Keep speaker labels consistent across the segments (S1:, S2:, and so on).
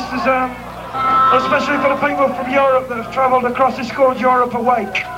S1: especially for the people from Europe that have travelled across this called Europe Awake.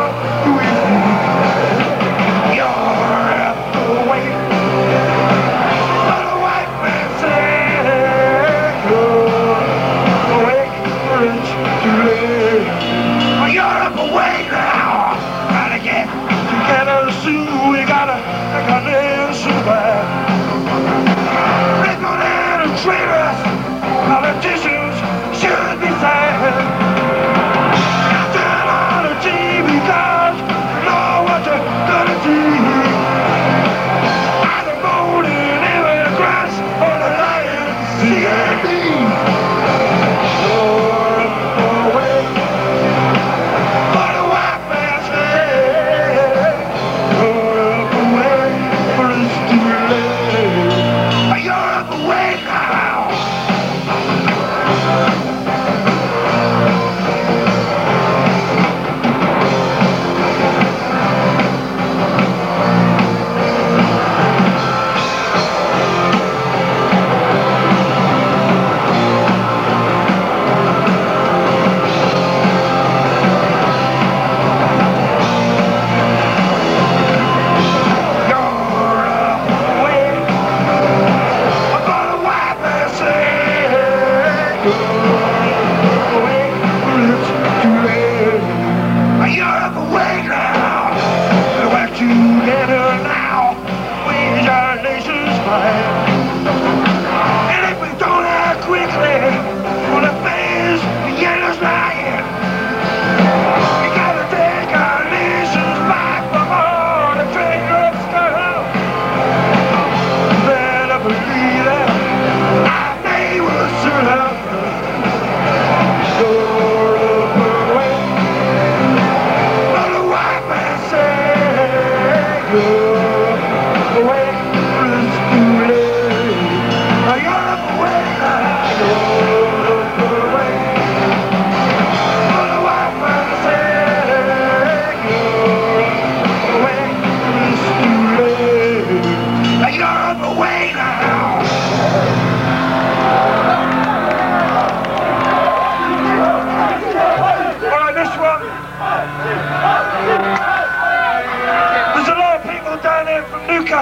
S1: good.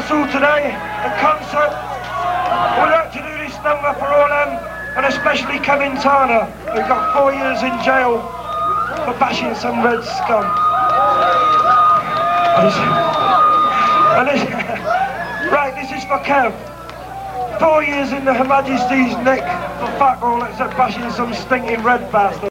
S1: Bristol today, a concert. We'd like to do this number for all them, and especially Kevin Turner, who got four years in jail for bashing some red scum. And this, right, this is for Kev. Four years in the Her Majesty's neck for fuck all except bashing some stinking red bastard.